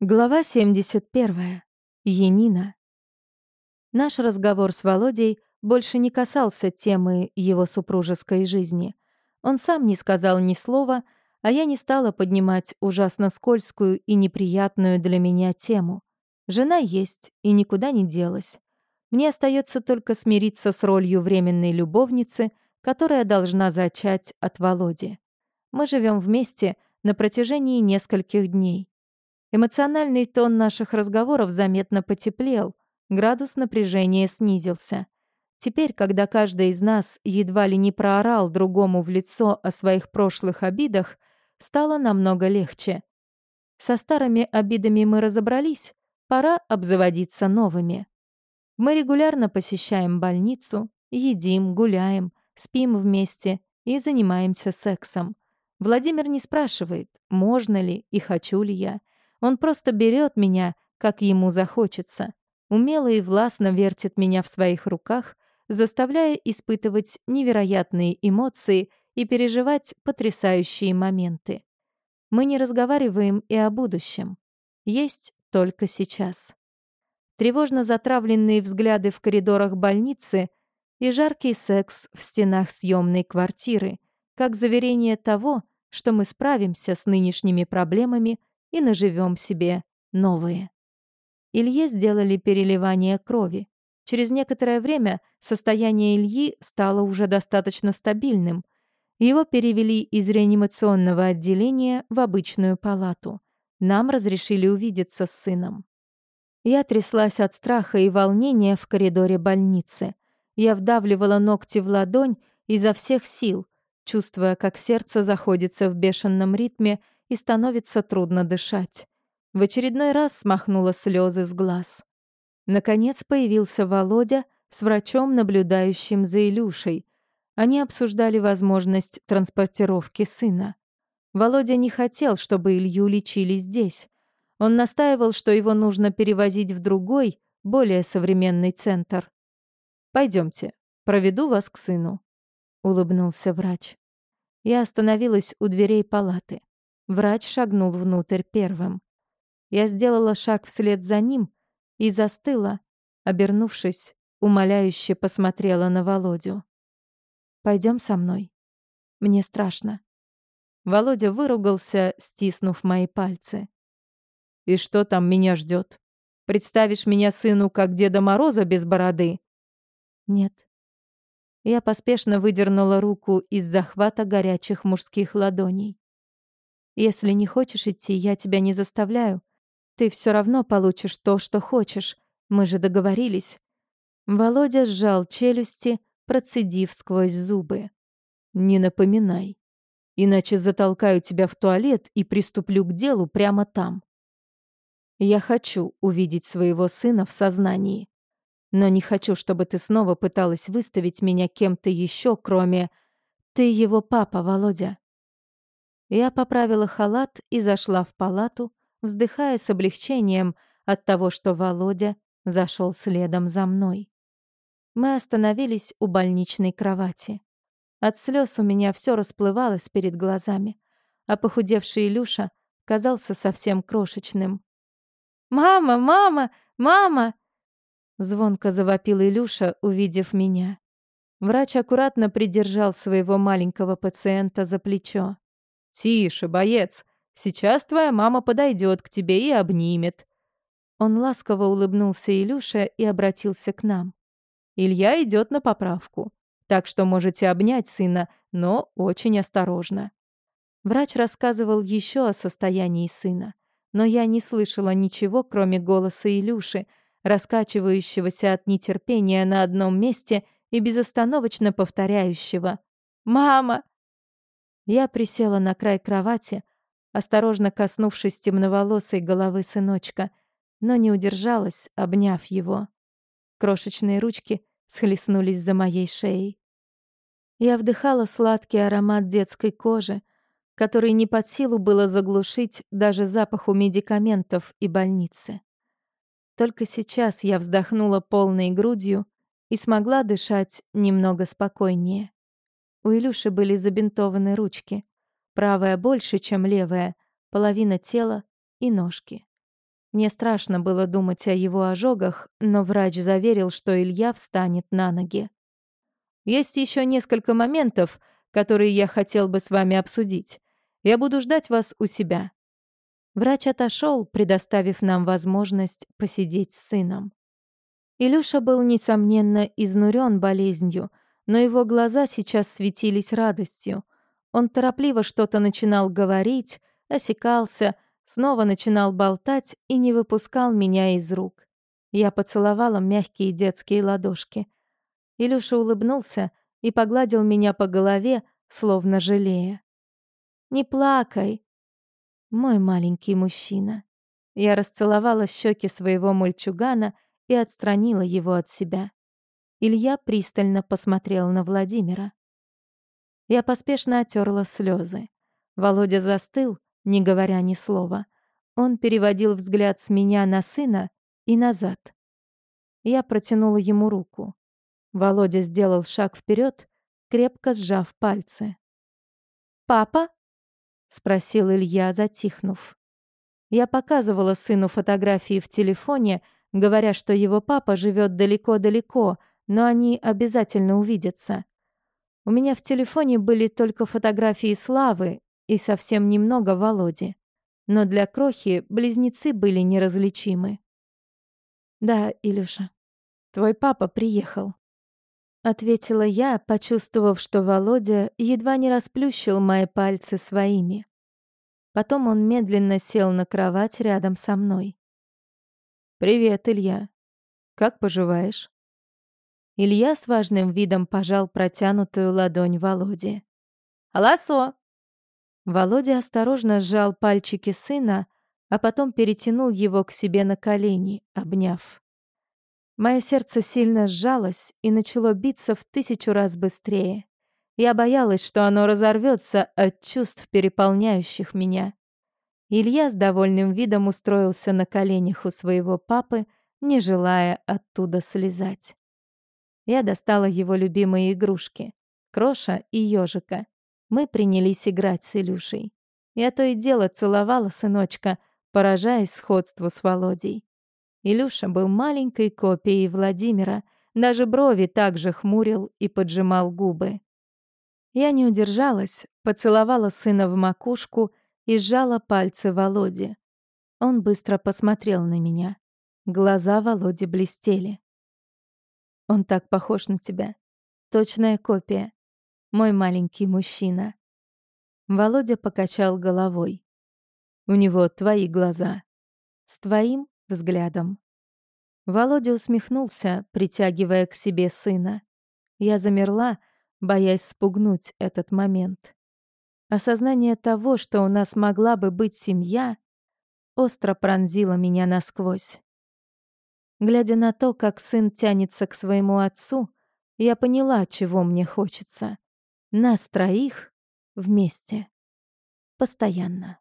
Глава 71. Енина. Наш разговор с Володей больше не касался темы его супружеской жизни. Он сам не сказал ни слова, а я не стала поднимать ужасно скользкую и неприятную для меня тему. Жена есть и никуда не делась. Мне остается только смириться с ролью временной любовницы, которая должна зачать от Володи. Мы живем вместе на протяжении нескольких дней. Эмоциональный тон наших разговоров заметно потеплел, градус напряжения снизился. Теперь, когда каждый из нас едва ли не проорал другому в лицо о своих прошлых обидах, стало намного легче. Со старыми обидами мы разобрались, пора обзаводиться новыми. Мы регулярно посещаем больницу, едим, гуляем, спим вместе и занимаемся сексом. Владимир не спрашивает, можно ли и хочу ли я. Он просто берет меня, как ему захочется, умело и властно вертит меня в своих руках, заставляя испытывать невероятные эмоции и переживать потрясающие моменты. Мы не разговариваем и о будущем. Есть только сейчас. Тревожно затравленные взгляды в коридорах больницы и жаркий секс в стенах съемной квартиры, как заверение того, что мы справимся с нынешними проблемами и наживем себе новые. Илье сделали переливание крови. Через некоторое время состояние Ильи стало уже достаточно стабильным. Его перевели из реанимационного отделения в обычную палату. Нам разрешили увидеться с сыном. Я тряслась от страха и волнения в коридоре больницы. Я вдавливала ногти в ладонь изо всех сил, чувствуя, как сердце заходится в бешеном ритме и становится трудно дышать. В очередной раз смахнула слезы с глаз. Наконец появился Володя с врачом, наблюдающим за Илюшей. Они обсуждали возможность транспортировки сына. Володя не хотел, чтобы Илью лечили здесь. Он настаивал, что его нужно перевозить в другой, более современный центр. Пойдемте, проведу вас к сыну», — улыбнулся врач. Я остановилась у дверей палаты. Врач шагнул внутрь первым. Я сделала шаг вслед за ним и застыла, обернувшись, умоляюще посмотрела на Володю. Пойдем со мной. Мне страшно». Володя выругался, стиснув мои пальцы. «И что там меня ждет? Представишь меня сыну, как Деда Мороза без бороды?» «Нет». Я поспешно выдернула руку из захвата горячих мужских ладоней. Если не хочешь идти, я тебя не заставляю. Ты все равно получишь то, что хочешь. Мы же договорились». Володя сжал челюсти, процедив сквозь зубы. «Не напоминай. Иначе затолкаю тебя в туалет и приступлю к делу прямо там. Я хочу увидеть своего сына в сознании. Но не хочу, чтобы ты снова пыталась выставить меня кем-то еще, кроме... Ты его папа, Володя. Я поправила халат и зашла в палату, вздыхая с облегчением от того, что Володя зашел следом за мной. Мы остановились у больничной кровати. От слез у меня все расплывалось перед глазами, а похудевший Илюша казался совсем крошечным. «Мама, мама, мама!» Звонко завопил Илюша, увидев меня. Врач аккуратно придержал своего маленького пациента за плечо. «Тише, боец. Сейчас твоя мама подойдет к тебе и обнимет». Он ласково улыбнулся Илюше и обратился к нам. «Илья идет на поправку, так что можете обнять сына, но очень осторожно». Врач рассказывал еще о состоянии сына, но я не слышала ничего, кроме голоса Илюши, раскачивающегося от нетерпения на одном месте и безостановочно повторяющего «Мама! Я присела на край кровати, осторожно коснувшись темноволосой головы сыночка, но не удержалась, обняв его. Крошечные ручки схлестнулись за моей шеей. Я вдыхала сладкий аромат детской кожи, который не под силу было заглушить даже запаху медикаментов и больницы. Только сейчас я вздохнула полной грудью и смогла дышать немного спокойнее. У Илюши были забинтованы ручки. Правая больше, чем левая, половина тела и ножки. Мне страшно было думать о его ожогах, но врач заверил, что Илья встанет на ноги. «Есть еще несколько моментов, которые я хотел бы с вами обсудить. Я буду ждать вас у себя». Врач отошел, предоставив нам возможность посидеть с сыном. Илюша был, несомненно, изнурен болезнью, но его глаза сейчас светились радостью. Он торопливо что-то начинал говорить, осекался — Снова начинал болтать и не выпускал меня из рук. Я поцеловала мягкие детские ладошки. Илюша улыбнулся и погладил меня по голове, словно жалея. «Не плакай, мой маленький мужчина». Я расцеловала щеки своего мальчугана и отстранила его от себя. Илья пристально посмотрел на Владимира. Я поспешно отерла слезы. Володя застыл, не говоря ни слова. Он переводил взгляд с меня на сына и назад. Я протянула ему руку. Володя сделал шаг вперед, крепко сжав пальцы. «Папа?» — спросил Илья, затихнув. Я показывала сыну фотографии в телефоне, говоря, что его папа живет далеко-далеко, но они обязательно увидятся. У меня в телефоне были только фотографии Славы, и совсем немного Володи. Но для Крохи близнецы были неразличимы. «Да, Илюша, твой папа приехал», — ответила я, почувствовав, что Володя едва не расплющил мои пальцы своими. Потом он медленно сел на кровать рядом со мной. «Привет, Илья. Как поживаешь?» Илья с важным видом пожал протянутую ладонь Володе. «Аласо!» Володя осторожно сжал пальчики сына, а потом перетянул его к себе на колени, обняв. Мое сердце сильно сжалось и начало биться в тысячу раз быстрее. Я боялась, что оно разорвется от чувств, переполняющих меня. Илья с довольным видом устроился на коленях у своего папы, не желая оттуда слезать. Я достала его любимые игрушки — Кроша и ежика — мы принялись играть с Илюшей. Я то и дело целовала сыночка, поражаясь сходству с Володей. Илюша был маленькой копией Владимира, даже брови также хмурил и поджимал губы. Я не удержалась, поцеловала сына в макушку и сжала пальцы Володи. Он быстро посмотрел на меня. Глаза Володи блестели. «Он так похож на тебя. Точная копия мой маленький мужчина. Володя покачал головой. У него твои глаза. С твоим взглядом. Володя усмехнулся, притягивая к себе сына. Я замерла, боясь спугнуть этот момент. Осознание того, что у нас могла бы быть семья, остро пронзило меня насквозь. Глядя на то, как сын тянется к своему отцу, я поняла, чего мне хочется. Нас троих вместе. Постоянно.